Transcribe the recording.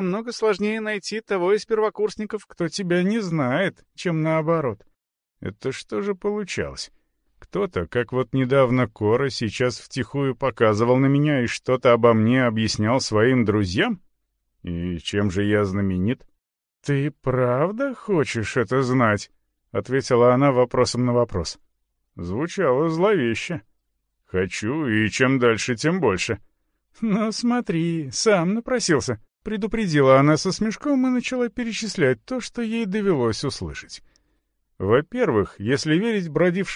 Много сложнее найти того из первокурсников, кто тебя не знает, чем наоборот. Это что же получалось? Кто-то, как вот недавно Кора, сейчас втихую показывал на меня и что-то обо мне объяснял своим друзьям? И чем же я знаменит? «Ты правда хочешь это знать?» — ответила она вопросом на вопрос. Звучало зловеще. «Хочу, и чем дальше, тем больше». «Ну, смотри, сам напросился», — предупредила она со смешком и начала перечислять то, что ей довелось услышать. Во-первых, если верить бродившему